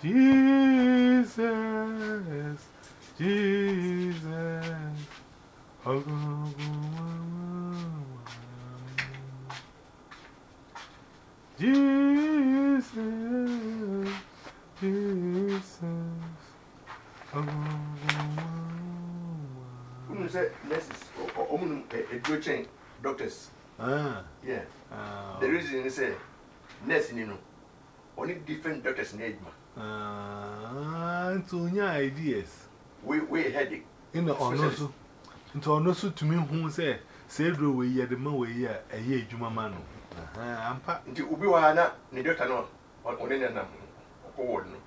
Jesus, Jesus, Jesus, Jesus. Who say nurses or a good chain doctors? Ah, yeah. Uh, the reason is a nurse, you know, only different doctors need. Ah, to your ideas. We we headache. In the honor, so into honor to me, who say, say, do we yet the man we here a year, Juma Mano. I'm pat into Ubiwana, the doctor no, on any number. Forward, no.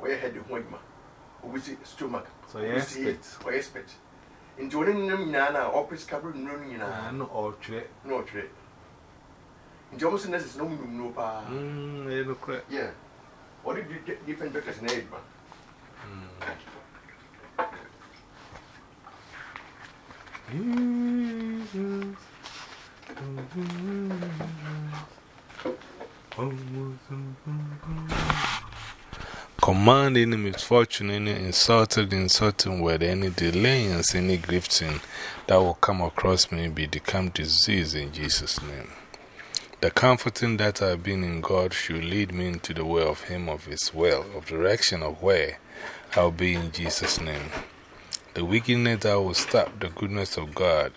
We had the one, we see stomach. So, yes, we expect. Into any nana, office cover, no, you know, or trade, no trade. In Johnson, this is no no pa. Hm, yeah. What did you different doctors name? Jesus. Command any misfortune, any insulted, insulting word, any delayance, any grifting that will come across me be become disease in Jesus' name. The comforting that I have been in God should lead me into the way of Him of His will, of direction of where I'll be in Jesus' name. The wickedness that will stop the goodness of God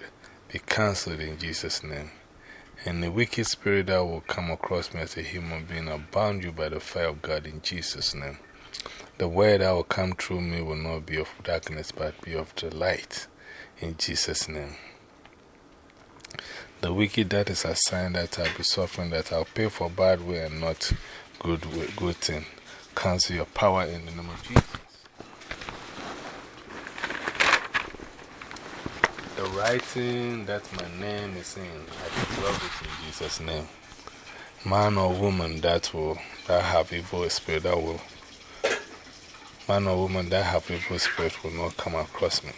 be cancelled in Jesus' name. And the wicked spirit that will come across me as a human being, I'll bound you by the fire of God in Jesus' name. The word that will come through me will not be of darkness, but be of the light in Jesus' name. The wicked that is assigned that I'll be suffering, that I'll pay for bad way and not good, good thing. Cancel your power in the name of Jesus. The writing that my name is in, I dissolve it in Jesus' name. Man or woman that will, that have evil spirit, that will, man or woman that have evil spirit will not come across me,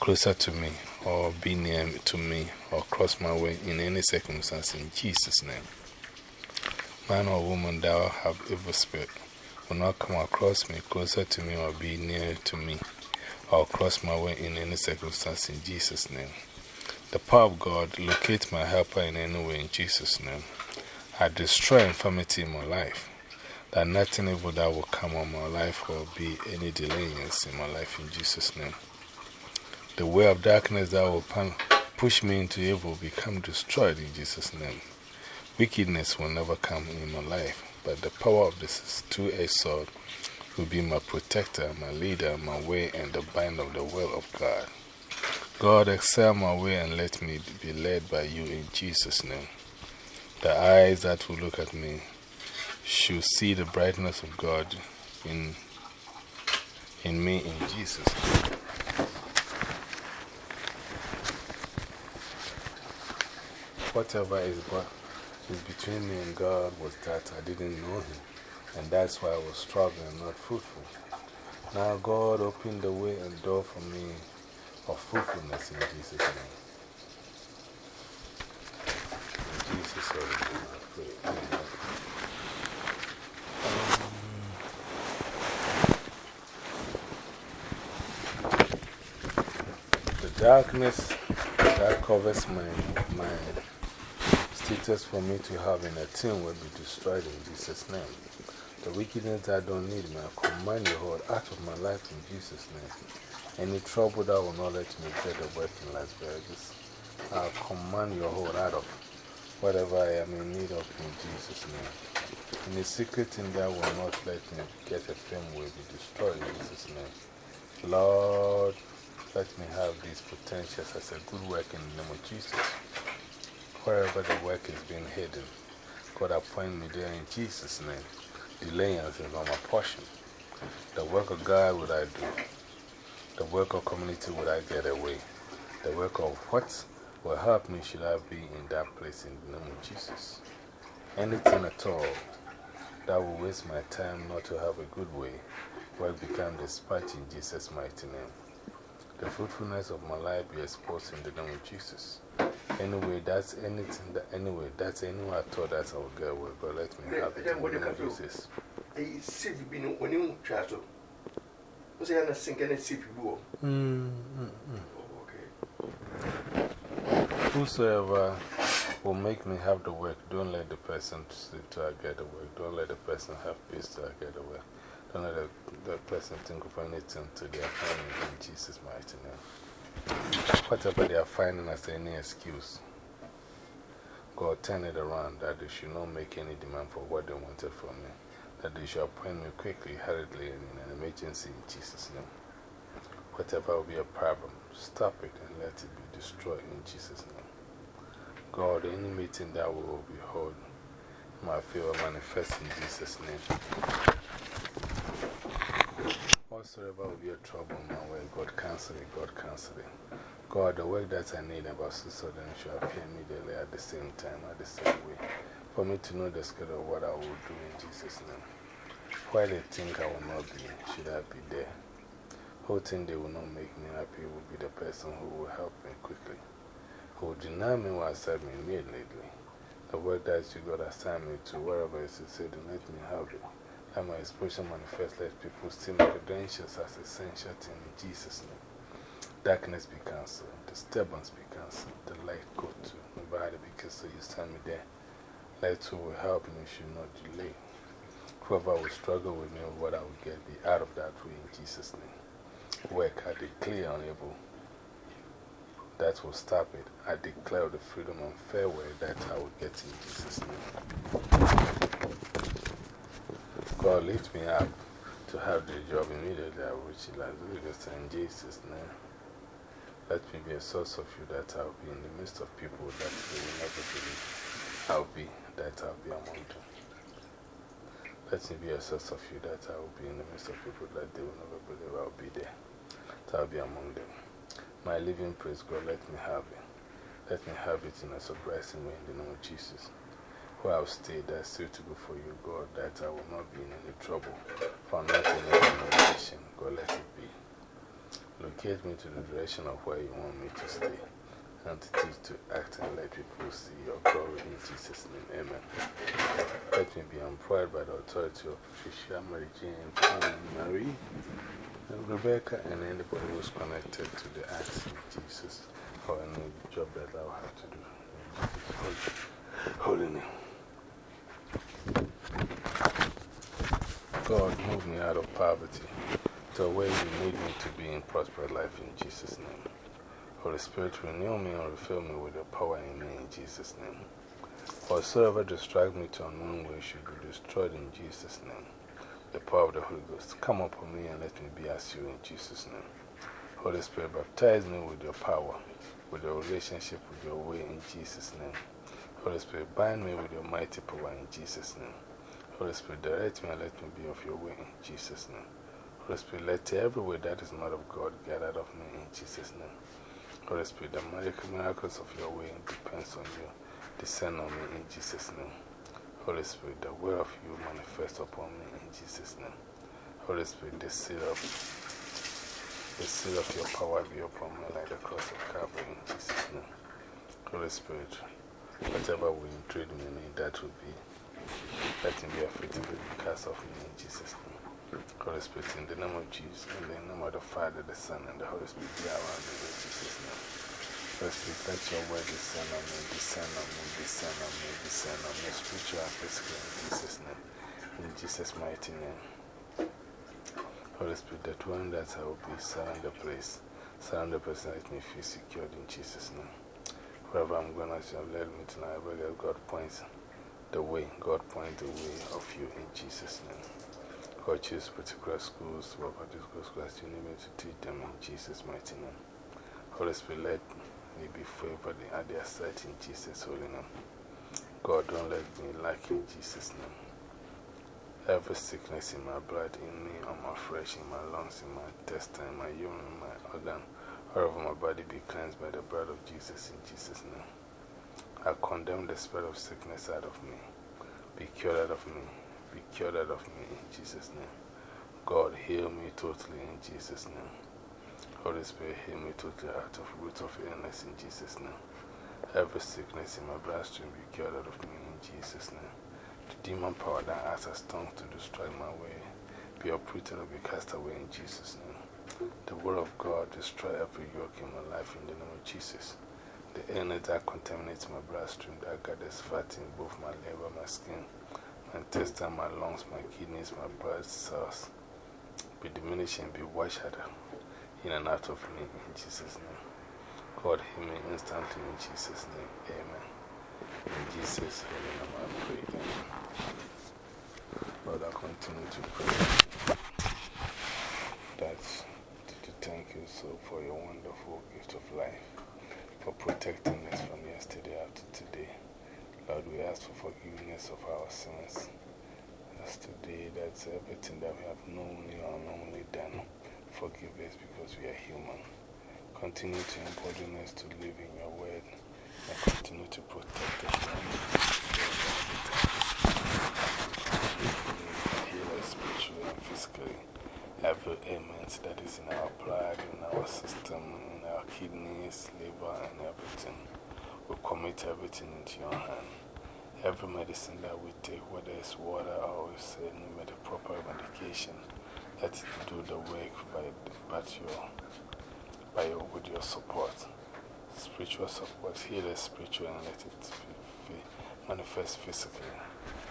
closer to me, or be near to me or cross my way in any circumstance in Jesus' name. Man or woman that have evil spirit will not come across me, closer to me, or be near to me or cross my way in any circumstance in Jesus' name. The power of God locate my helper in any way in Jesus' name. I destroy infirmity in my life. That nothing evil that will come on my life or be any delayance in my life in Jesus' name. The way of darkness that will push me into evil will become destroyed in Jesus' name. Wickedness will never come in my life, but the power of this two-edged sword will be my protector, my leader, my way, and the bind of the will of God. God, excel my way and let me be led by you in Jesus' name. The eyes that will look at me should see the brightness of God in, in me in Jesus' whatever is, is between me and God was that I didn't know Him. And that's why I was struggling, not fruitful. Now God opened the way and door for me of fruitfulness in Jesus' name. In Jesus' name, I pray. Um, darkness that covers my mind status for me to have in a team will be destroyed in Jesus' name. The wickedness I don't need, man, I command your hold out of my life in Jesus' name. Any trouble that will not let me get a work in Las Vegas, I command your hold out of whatever I am in need of in Jesus' name. Any secret thing that will not let me get a fame will be destroyed in Jesus' name. Lord, let me have these potentials as a good work in the name of Jesus wherever the work is being hidden. God appoint me there in Jesus' name. Delayance is not my portion. The work of God would I do. The work of community would I get away. The work of what will help me should I be in that place in the name of Jesus. Anything at all that will waste my time not to have a good way will become dispatched in Jesus' mighty name. The fruitfulness of my life be exposed in the name of Jesus. Anyway, that's anything that, anyway, that's anyway I thought that I would get work, but let me have it. What do Jesus. A sieve being when you try to. Was I not sink any sieve you? Mm, mm, mm. Oh, okay. Whosoever will make me have the work, don't let the person sleep till I get the work. Don't let the person have peace till I get the work. Don't let the person think of anything to their finding in Jesus' mighty name. Whatever they are finding as any excuse, God turn it around that they should not make any demand for what they wanted from me. That they should appoint me quickly, hurriedly, and in an emergency in Jesus' name. Whatever will be a problem, stop it and let it be destroyed in Jesus' name. God, any meeting that will be held, my favor manifest in Jesus' name. Whatsoever will be a trouble my way, God cancel it, God cancel it. God, the work that I need about then shall appear immediately at the same time, at the same way, for me to know the schedule of what I will do in Jesus' name. Why they think I will not be, should I be there? Who think they will not make me happy will be the person who will help me quickly who will deny me what assigned me immediately. The work that you got assigned me to, wherever it is, say, do let me have it. Let my expression manifest, let people see my credentials as essential in Jesus' name. Darkness be cancelled, disturbance be cancelled, the light go to nobody because so you send me there. Let who will help me should not delay. Whoever will struggle with me, or what I will get, be out of that way in Jesus' name. Work, I declare unable that will stop it. I declare the freedom and fair way that I will get in Jesus' name. God lift me up to have the job immediately. I will reach Las Vegas in Jesus' name. Let me be a source of you that I'll be in the midst of people that they will never believe I'll be, that I'll be among them. Let me be a source of you that I will be in the midst of people that they will never believe I'll be there, that I'll be among them. My living praise, God, let me have it. Let me have it in a surprising way in the name of Jesus. Where I'll stay, that's suitable for you, God, that I will not be in any trouble. For not in any limitation, God, let it be. Locate me to the direction of where you want me to stay. And to teach to act and let people see your glory in Jesus' name. Amen. Let me be employed by the authority of Patricia, Mary Jane, and Marie. Rebecca and anybody who's connected to the acts of Jesus or any job that I will have to do. Holy name. God, move me out of poverty to a way you need me to be in prosperous life in Jesus' name. Holy Spirit, renew me and refill me with your power in me in Jesus' name. Whatsoever distract me to unknown way should be destroyed in Jesus' name the power of the Holy Ghost. Come upon me and let me be as you in Jesus' name. Holy Spirit, baptize me with your power, with your relationship, with your way in Jesus' name. Holy Spirit, bind me with your mighty power in Jesus' name. Holy Spirit, direct me and let me be of your way in Jesus' name. Holy Spirit, let every way that is not of God get out of me in Jesus' name. Holy Spirit, the miracles of your way depends on you. Descend on me in Jesus' name. Holy Spirit, the will of you manifest upon me in Jesus' name. Holy Spirit, the seal of, the seal of your power be upon me like the cross of Calvary in Jesus' name. Holy Spirit, whatever will intrigue me, that will be, let him be afflicted because of me in Jesus' name. Holy Spirit, in the name of Jesus, in the name of the Father, the Son, and the Holy Spirit, be around me in Jesus' name. First, let your word descend on me, descend on me, descend on me, descend on me, spiritual and physical, in Jesus' name. In Jesus' mighty name. Holy Spirit, that one that I will be, surround the place. Surround the person, let me feel secured in Jesus' name. Wherever I'm going, have led me tonight, I beg God points the way. God point the way of you in Jesus' name. God choose particular schools, what particular schools you need me to teach them in Jesus' mighty name. Holy Spirit, let me be favored at their sight in Jesus' holy name. God, don't let me lack in Jesus' name. Every sickness in my blood, in me, on my flesh, in my lungs, in my intestine, in my urine, in my organ, wherever my body be cleansed by the blood of Jesus in Jesus' name. I condemn the spirit of sickness out of me. Be cured out of me. Be cured out of me in Jesus' name. God, heal me totally in Jesus' name. Holy Spirit, heal me totally out of root of illness in Jesus' name. Every sickness in my bloodstream be cured out of me in Jesus' name. The demon power that has a stone to destroy my way be uprooted or be cast away in Jesus' name. The word of God destroy every yoke in my life in the name of Jesus. The energy that contaminates my bloodstream that gathers fat in both my liver, my skin, my intestine, my lungs, my kidneys, my blood cells be diminished and be washed in and out of me in Jesus' name. God, heal me instantly in Jesus' name. Amen. In Jesus' name, I pray. Amen. Lord, I continue to pray that to thank you so for your wonderful gift of life, for protecting us from yesterday up to today. Lord, we ask for forgiveness of our sins. As today, that's everything that we have knowingly or unknowingly done. Forgive us because we are human. Continue to embolden us to live in your word and continue to protect us from heal us spiritually and physically. Every that is in our blood, in our system, in our kidneys, liver, and everything, we commit everything into your hand. Every medicine that we take, whether it's water or it's any proper medication, let it do the work by, by your by your, with your support. Spiritual support, heal us spiritually and let it manifest physically.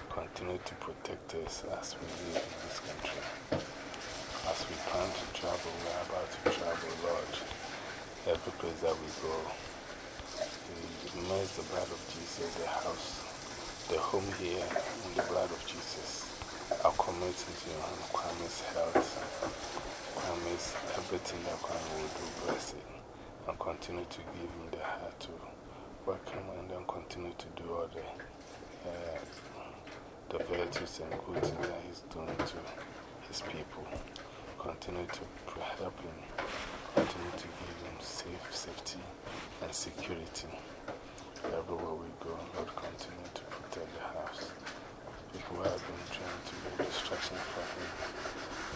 Continue to protect us as we live in this country. As we plan to travel, we are about to travel, Lord. Every place that we go, we immerse the blood of Jesus, the house, the home here, in the blood of Jesus. I'll commit into your hand, Kwame's health, Kwame's everything that Kwame will do, bless it. And continue to give him the heart to work him and then continue to do all the, uh, the virtues and good things that he's doing to his people. Continue to help him, continue to give him safe, safety and security. Everywhere we go, Lord, continue to protect the house. People have been trying to be distraction for him.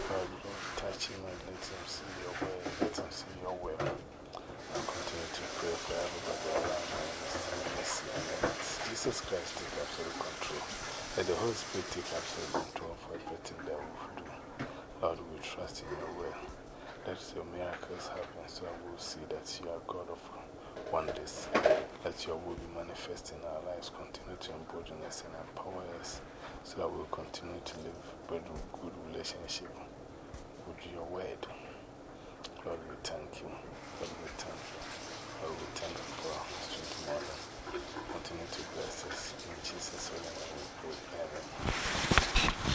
God, Lord, touch him and let him see your way, let him see your will. And continue to pray for everybody around let Jesus Christ take absolute control. Let the Holy Spirit take absolute control for everything that we do. Lord, we trust in your will. Let your miracles happen so we will see that you are God of wonders. Let your will be manifest in our lives. Continue to embolden us and empower us so that we will continue to live with good relationship with your word. Lord, we thank you. Lord, we thank you. Lord, we thank you for our strength morning. Continue to bless us. In Jesus' name, we pray. Amen.